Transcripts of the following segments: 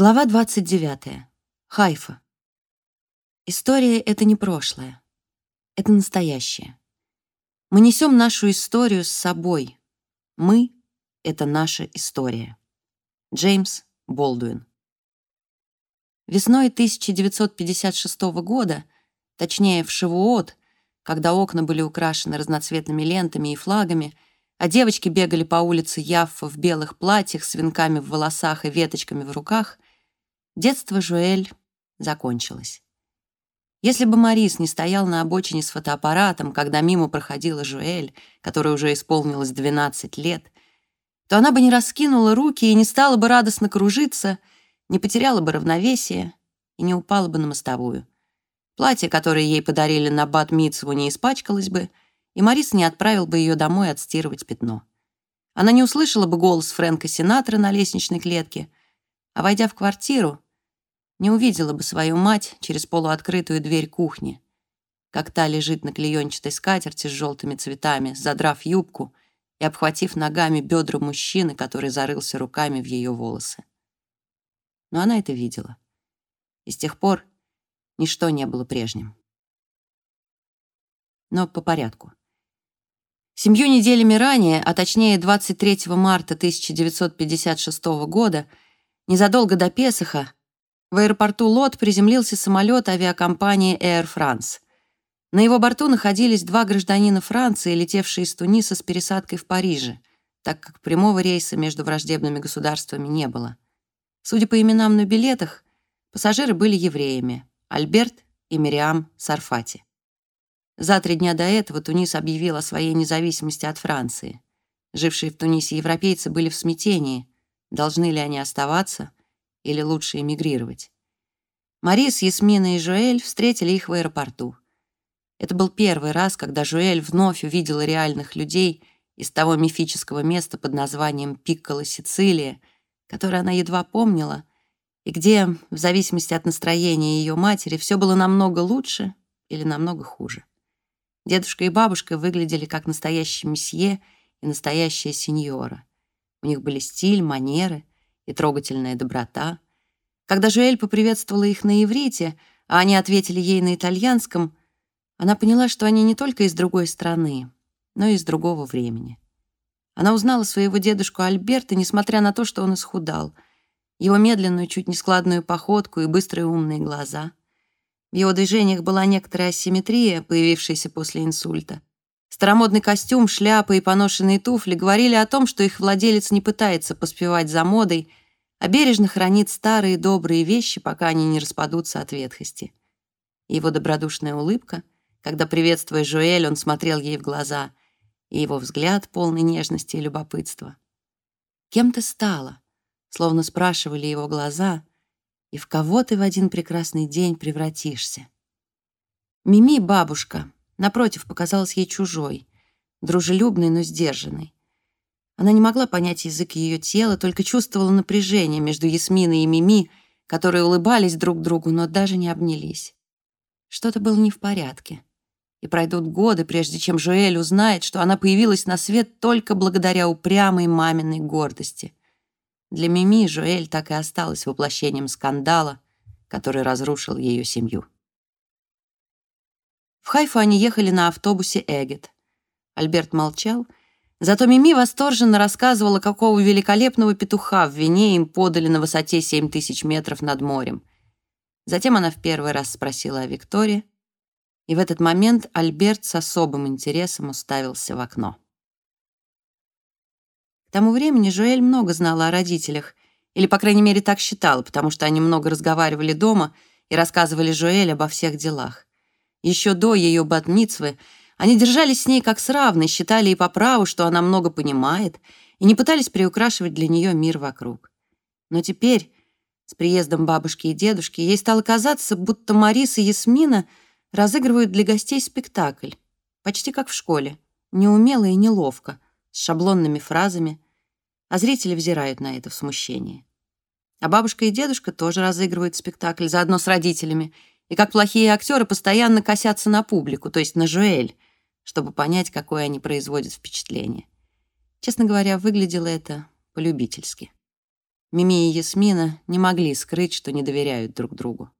Глава 29. Хайфа. История — это не прошлое. Это настоящее. Мы несем нашу историю с собой. Мы — это наша история. Джеймс Болдуин. Весной 1956 года, точнее, в Шивуот, когда окна были украшены разноцветными лентами и флагами, а девочки бегали по улице Яффа в белых платьях с венками в волосах и веточками в руках, детство Жуэль закончилось. Если бы Марис не стоял на обочине с фотоаппаратом, когда мимо проходила Жуэль, которой уже исполнилось 12 лет, то она бы не раскинула руки и не стала бы радостно кружиться, не потеряла бы равновесие и не упала бы на мостовую. Платье, которое ей подарили на бат Митсву, не испачкалось бы, и Марис не отправил бы ее домой отстирывать пятно. Она не услышала бы голос Фрэнка Синатра на лестничной клетке, а, войдя в квартиру, не увидела бы свою мать через полуоткрытую дверь кухни, как та лежит на клеенчатой скатерти с желтыми цветами, задрав юбку и обхватив ногами бедра мужчины, который зарылся руками в ее волосы. Но она это видела. И с тех пор ничто не было прежним. Но по порядку. Семью неделями ранее, а точнее 23 марта 1956 года, незадолго до Песоха, в аэропорту Лот приземлился самолет авиакомпании Air France. На его борту находились два гражданина Франции, летевшие из Туниса с пересадкой в Париже, так как прямого рейса между враждебными государствами не было. Судя по именам на билетах, пассажиры были евреями — Альберт и Мириам Сарфати. За три дня до этого Тунис объявил о своей независимости от Франции. Жившие в Тунисе европейцы были в смятении, должны ли они оставаться или лучше эмигрировать. Марис, Ясмина и Жуэль встретили их в аэропорту. Это был первый раз, когда Жуэль вновь увидела реальных людей из того мифического места под названием Пикколо Сицилия, которое она едва помнила, и где, в зависимости от настроения ее матери, все было намного лучше или намного хуже. Дедушка и бабушка выглядели как настоящий месье и настоящая сеньора. У них были стиль, манеры и трогательная доброта. Когда Жуэль поприветствовала их на иврите, а они ответили ей на итальянском, она поняла, что они не только из другой страны, но и из другого времени. Она узнала своего дедушку Альберта, несмотря на то, что он исхудал, его медленную, чуть нескладную походку и быстрые умные глаза. В его движениях была некоторая асимметрия, появившаяся после инсульта. Старомодный костюм, шляпа и поношенные туфли говорили о том, что их владелец не пытается поспевать за модой, а бережно хранит старые добрые вещи, пока они не распадутся от ветхости. его добродушная улыбка, когда, приветствуя Жуэль, он смотрел ей в глаза, и его взгляд, полный нежности и любопытства. «Кем ты стала?» — словно спрашивали его глаза, «и в кого ты в один прекрасный день превратишься?» «Мими, бабушка», напротив, показалась ей чужой, дружелюбной, но сдержанной. Она не могла понять язык ее тела, только чувствовала напряжение между Ясминой и Мими, которые улыбались друг другу, но даже не обнялись. Что-то было не в порядке. И пройдут годы, прежде чем Жуэль узнает, что она появилась на свет только благодаря упрямой маминой гордости. Для Мими Жуэль так и осталась воплощением скандала, который разрушил ее семью. В Хайфу они ехали на автобусе «Эгет». Альберт молчал, зато Мими восторженно рассказывала, какого великолепного петуха в вине им подали на высоте 7 тысяч метров над морем. Затем она в первый раз спросила о Виктории, и в этот момент Альберт с особым интересом уставился в окно. К тому времени Жуэль много знала о родителях, или, по крайней мере, так считала, потому что они много разговаривали дома и рассказывали Жуэль обо всех делах. Еще до ее батмицвы они держались с ней как с равной, считали и по праву, что она много понимает, и не пытались приукрашивать для нее мир вокруг. Но теперь, с приездом бабушки и дедушки, ей стало казаться, будто Марис и Ясмина разыгрывают для гостей спектакль, почти как в школе, неумело и неловко, с шаблонными фразами, а зрители взирают на это в смущении. А бабушка и дедушка тоже разыгрывают спектакль заодно с родителями — и как плохие актеры постоянно косятся на публику, то есть на Жуэль, чтобы понять, какое они производят впечатление. Честно говоря, выглядело это полюбительски. Мими и Ясмина не могли скрыть, что не доверяют друг другу.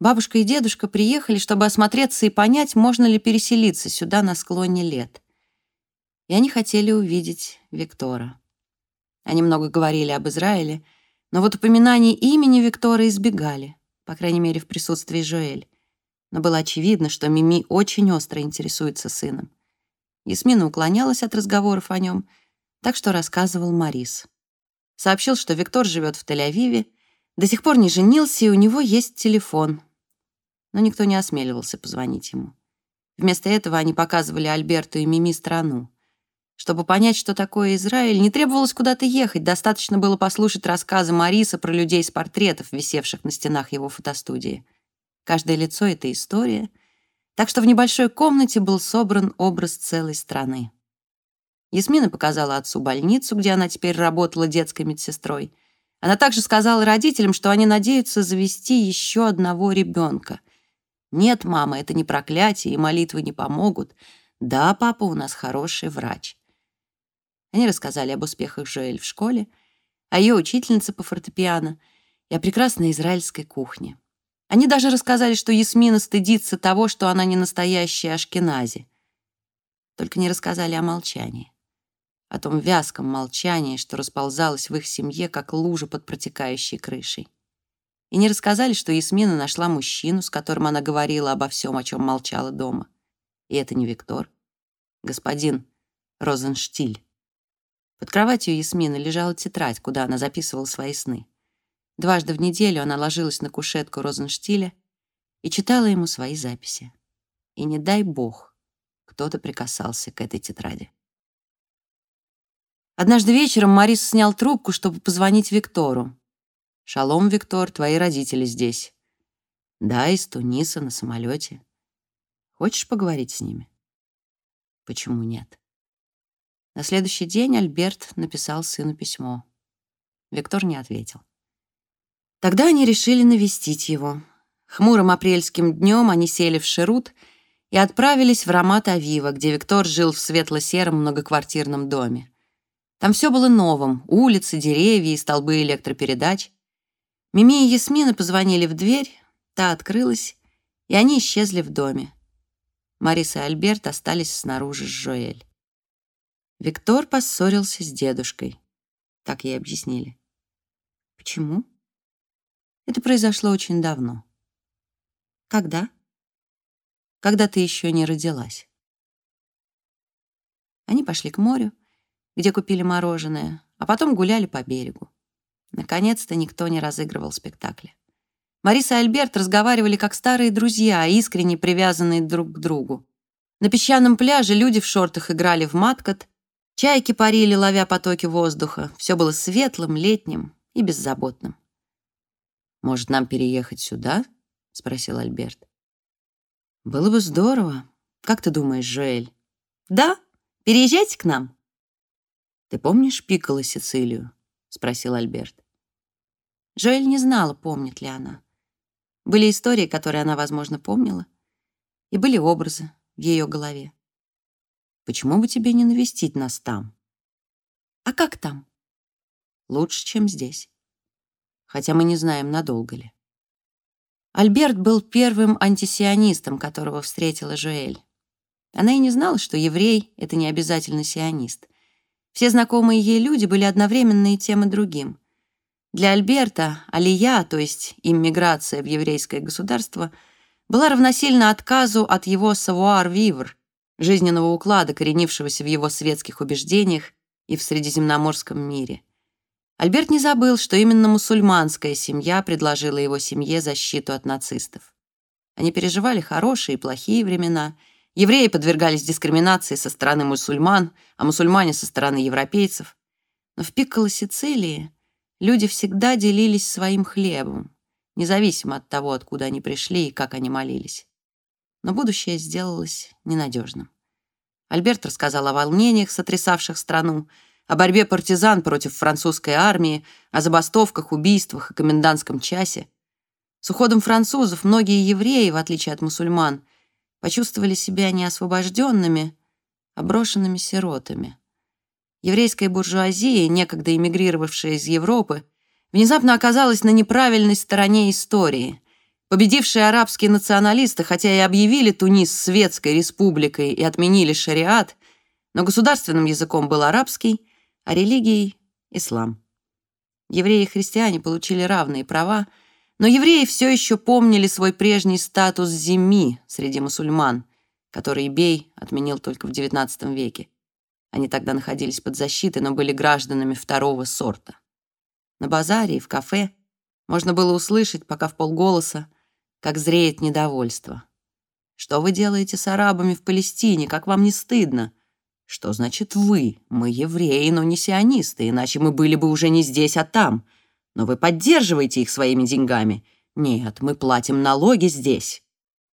Бабушка и дедушка приехали, чтобы осмотреться и понять, можно ли переселиться сюда на склоне лет. И они хотели увидеть Виктора. Они много говорили об Израиле, но вот упоминание имени Виктора избегали, по крайней мере, в присутствии Жоэль. Но было очевидно, что Мими очень остро интересуется сыном. Ясмина уклонялась от разговоров о нем, так что рассказывал Марис. Сообщил, что Виктор живет в Тель-Авиве, до сих пор не женился, и у него есть телефон. Но никто не осмеливался позвонить ему. Вместо этого они показывали Альберту и Мими страну. Чтобы понять, что такое Израиль, не требовалось куда-то ехать, достаточно было послушать рассказы Мариса про людей с портретов, висевших на стенах его фотостудии. Каждое лицо — это история, так что в небольшой комнате был собран образ целой страны. Ясмина показала отцу больницу, где она теперь работала детской медсестрой. Она также сказала родителям, что они надеются завести еще одного ребенка. «Нет, мама, это не проклятие, и молитвы не помогут. Да, папа у нас хороший врач». Они рассказали об успехах Жоэль в школе, о ее учительнице по фортепиано и о прекрасной израильской кухне. Они даже рассказали, что Ясмина стыдится того, что она не настоящая Ашкенази. Только не рассказали о молчании. О том вязком молчании, что расползалось в их семье, как лужа под протекающей крышей. И не рассказали, что Ясмина нашла мужчину, с которым она говорила обо всем, о чем молчала дома. И это не Виктор. Господин Розенштиль. Под кроватью Ясмины лежала тетрадь, куда она записывала свои сны. Дважды в неделю она ложилась на кушетку Розенштиля и читала ему свои записи. И не дай бог, кто-то прикасался к этой тетради. Однажды вечером Марис снял трубку, чтобы позвонить Виктору. «Шалом, Виктор, твои родители здесь». «Да, из Туниса, на самолете. Хочешь поговорить с ними?» «Почему нет?» На следующий день Альберт написал сыну письмо. Виктор не ответил. Тогда они решили навестить его. Хмурым апрельским днем они сели в Шерут и отправились в Рамат-Авива, где Виктор жил в светло-сером многоквартирном доме. Там все было новым — улицы, деревья и столбы электропередач. Мими и Ясмина позвонили в дверь, та открылась, и они исчезли в доме. Мариса и Альберт остались снаружи с Жоэль. Виктор поссорился с дедушкой. Так ей объяснили. Почему? Это произошло очень давно. Когда? Когда ты еще не родилась. Они пошли к морю, где купили мороженое, а потом гуляли по берегу. Наконец-то никто не разыгрывал спектакля. Мариса и Альберт разговаривали как старые друзья, искренне привязанные друг к другу. На песчаном пляже люди в шортах играли в маткот, чайки парили, ловя потоки воздуха. Все было светлым, летним и беззаботным. «Может, нам переехать сюда?» — спросил Альберт. «Было бы здорово. Как ты думаешь, Жоэль?» «Да, переезжайте к нам». «Ты помнишь Пикколо Сицилию?» — спросил Альберт. Жоэль не знала, помнит ли она. Были истории, которые она, возможно, помнила, и были образы в ее голове. «Почему бы тебе не навестить нас там?» «А как там?» «Лучше, чем здесь» хотя мы не знаем, надолго ли. Альберт был первым антисионистом, которого встретила Жуэль. Она и не знала, что еврей — это не обязательно сионист. Все знакомые ей люди были одновременно и тем, и другим. Для Альберта алия, то есть иммиграция в еврейское государство, была равносильна отказу от его savoir-vivre, жизненного уклада, коренившегося в его светских убеждениях и в средиземноморском мире — Альберт не забыл, что именно мусульманская семья предложила его семье защиту от нацистов. Они переживали хорошие и плохие времена. Евреи подвергались дискриминации со стороны мусульман, а мусульмане со стороны европейцев. Но в Пикколо Сицилии люди всегда делились своим хлебом, независимо от того, откуда они пришли и как они молились. Но будущее сделалось ненадежным. Альберт рассказал о волнениях, сотрясавших страну, о борьбе партизан против французской армии, о забастовках, убийствах и комендантском часе. С уходом французов многие евреи, в отличие от мусульман, почувствовали себя не освобожденными, а брошенными сиротами. Еврейская буржуазия, некогда эмигрировавшая из Европы, внезапно оказалась на неправильной стороне истории. Победившие арабские националисты, хотя и объявили Тунис светской республикой и отменили шариат, но государственным языком был арабский, а религией — ислам. Евреи и христиане получили равные права, но евреи все еще помнили свой прежний статус зими среди мусульман, который Бей отменил только в XIX веке. Они тогда находились под защитой, но были гражданами второго сорта. На базаре и в кафе можно было услышать, пока в полголоса, как зреет недовольство. «Что вы делаете с арабами в Палестине? Как вам не стыдно?» «Что значит «вы»? Мы евреи, но не сионисты, иначе мы были бы уже не здесь, а там. Но вы поддерживаете их своими деньгами. Нет, мы платим налоги здесь».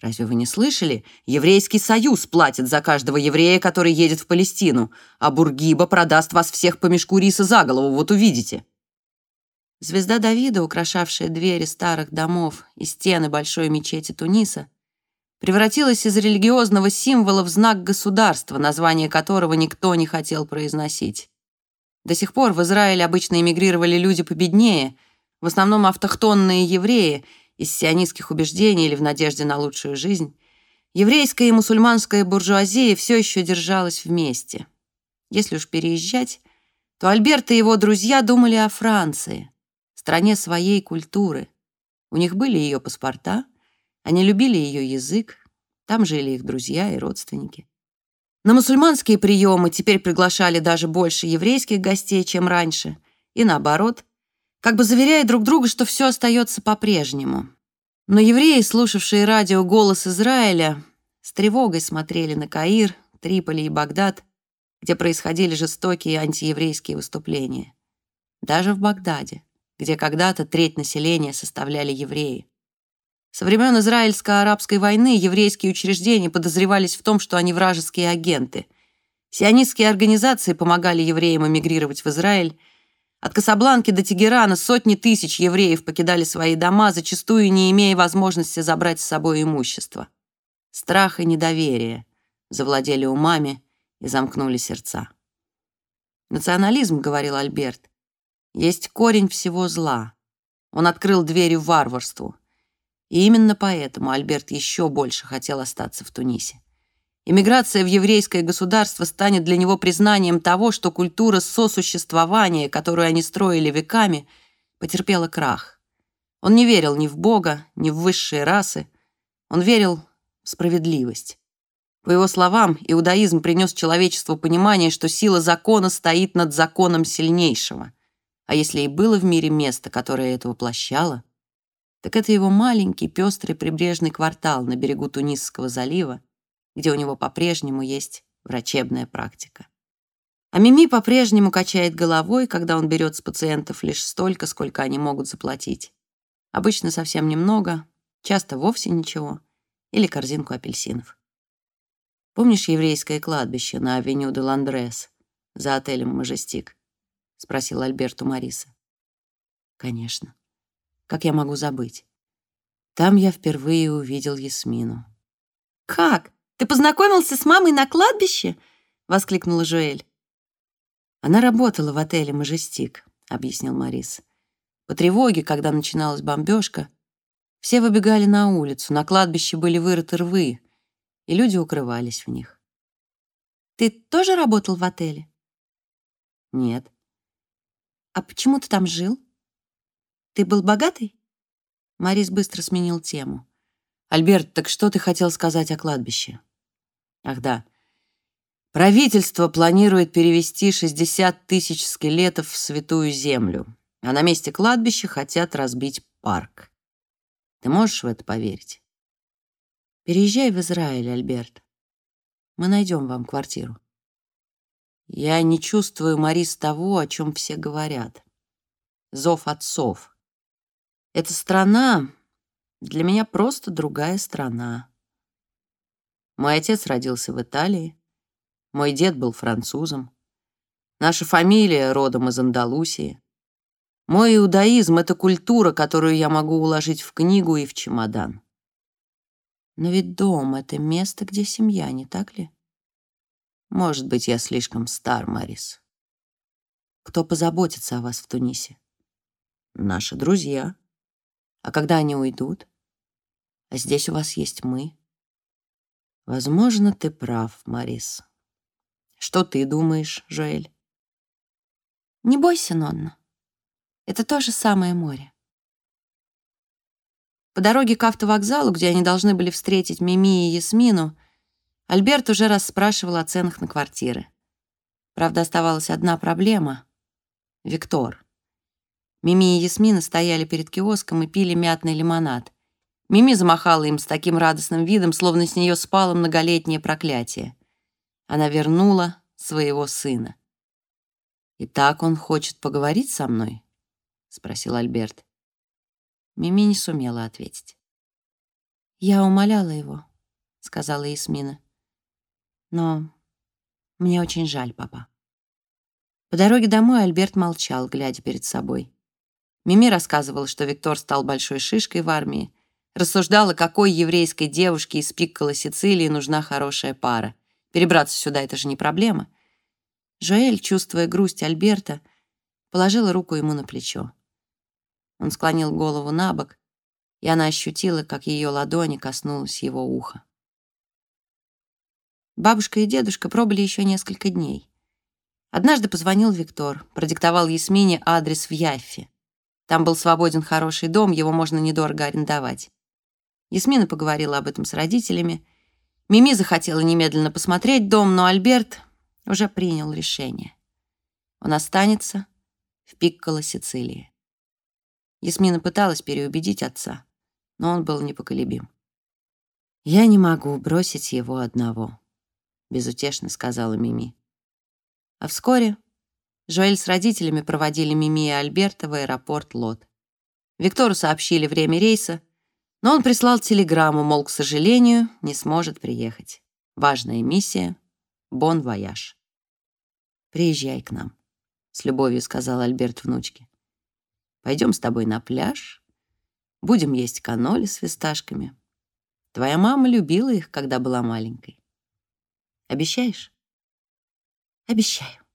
Разве вы не слышали? Еврейский союз платит за каждого еврея, который едет в Палестину, а Бургиба продаст вас всех по мешку риса за голову, вот увидите. Звезда Давида, украшавшая двери старых домов и стены большой мечети Туниса, превратилась из религиозного символа в знак государства, название которого никто не хотел произносить. До сих пор в Израиль обычно эмигрировали люди победнее, в основном автохтонные евреи — из сионистских убеждений или в надежде на лучшую жизнь, еврейская и мусульманская буржуазия все еще держалась вместе. Если уж переезжать, то Альберт и его друзья думали о Франции, стране своей культуры. У них были ее паспорта, они любили ее язык, там жили их друзья и родственники. На мусульманские приемы теперь приглашали даже больше еврейских гостей, чем раньше, и наоборот – как бы заверяя друг друга, что все остается по-прежнему. Но евреи, слушавшие радио «Голос Израиля», с тревогой смотрели на Каир, Триполи и Багдад, где происходили жестокие антиеврейские выступления. Даже в Багдаде, где когда-то треть населения составляли евреи. Со времен Израильско-арабской войны еврейские учреждения подозревались в том, что они вражеские агенты. Сионистские организации помогали евреям эмигрировать в Израиль, от Касабланки до Тегерана сотни тысяч евреев покидали свои дома, зачастую не имея возможности забрать с собой имущество. Страх и недоверие завладели умами и замкнули сердца. «Национализм, — говорил Альберт, — есть корень всего зла. Он открыл двери варварству. И именно поэтому Альберт еще больше хотел остаться в Тунисе. Иммиграция в еврейское государство станет для него признанием того, что культура сосуществования, которую они строили веками, потерпела крах. Он не верил ни в Бога, ни в высшие расы. Он верил в справедливость. По его словам, иудаизм принес человечеству понимание, что сила закона стоит над законом сильнейшего. А если и было в мире место, которое это воплощало, так это его маленький пестрый прибрежный квартал на берегу Тунисского залива, где у него по-прежнему есть врачебная практика. А Мими по-прежнему качает головой, когда он берет с пациентов лишь столько, сколько они могут заплатить. Обычно совсем немного, часто вовсе ничего, или корзинку апельсинов. «Помнишь еврейское кладбище на авеню де Ландрес за отелем «Мажестик»?» — спросил Альберт у Мариса. «Конечно. Как я могу забыть? Там я впервые увидел Ясмину». «Как? Ты познакомился с мамой на кладбище?» — воскликнула Жуэль. «Она работала в отеле «Мажестик», — объяснил Морис. По тревоге, когда начиналась бомбежка, все выбегали на улицу, на кладбище были вырыты рвы, и люди укрывались в них. «Ты тоже работал в отеле?» «Нет». «А почему ты там жил? Ты был богатый?» Морис быстро сменил тему. «Альберт, так что ты хотел сказать о кладбище?» Ах да. Правительство планирует перевести 60 тысяч скелетов в Святую Землю, а на месте кладбища хотят разбить парк. Ты можешь в это поверить? Переезжай в Израиль, Альберт. Мы найдем вам квартиру. Я не чувствую, Марис, того, о чем все говорят. Зов отцов. Эта страна для меня просто другая страна. Мой отец родился в Италии. Мой дед был французом. Наша фамилия родом из Андалусии. Мой иудаизм — это культура, которую я могу уложить в книгу и в чемодан. Но ведь дом — это место, где семья, не так ли? Может быть, я слишком стар, Марис. Кто позаботится о вас в Тунисе? Наши друзья. А когда они уйдут? А здесь у вас есть мы. Возможно, ты прав, Марис. Что ты думаешь, Жоэль? Не бойся, Нонна. Это то же самое море. По дороге к автовокзалу, где они должны были встретить Мими и Ясмину, Альберт уже расспрашивал о ценах на квартиры. Правда, оставалась одна проблема — Виктор. Мими и Ясмина стояли перед киоском и пили мятный лимонад. Мими замахала им с таким радостным видом, словно с нее спало многолетнее проклятие. Она вернула своего сына. «И так он хочет поговорить со мной?» — спросил Альберт. Мими не сумела ответить. «Я умоляла его», — сказала Ясмина. «Но мне очень жаль, папа». По дороге домой Альберт молчал, глядя перед собой. Мими рассказывала, что Виктор стал большой шишкой в армии, рассуждала, какой еврейской девушке из Пиккола Сицилии нужна хорошая пара. Перебраться сюда — это же не проблема. Жоэль, чувствуя грусть Альберта, положила руку ему на плечо. Он склонил голову на бок, и она ощутила, как ее ладони коснулась его уха. Бабушка и дедушка пробыли еще несколько дней. Однажды позвонил Виктор, продиктовал Ясмине адрес в Яффе. Там был свободен хороший дом, его можно недорого арендовать. Ясмина поговорила об этом с родителями. Мими захотела немедленно посмотреть дом, но Альберт уже принял решение. Он останется в Пикколо, Сицилии. Ясмина пыталась переубедить отца, но он был непоколебим. «Я не могу бросить его одного», — безутешно сказала Мими. А вскоре Жоэль с родителями проводили Мими и Альберта в аэропорт Лот. Виктору сообщили время рейса, но он прислал телеграмму, мол, к сожалению, не сможет приехать. Важная миссия — бон-вояж. «Приезжай к нам», — с любовью сказал Альберт внучке. Пойдем с тобой на пляж, будем есть каноли с фисташками. Твоя мама любила их, когда была маленькой. Обещаешь? Обещаю.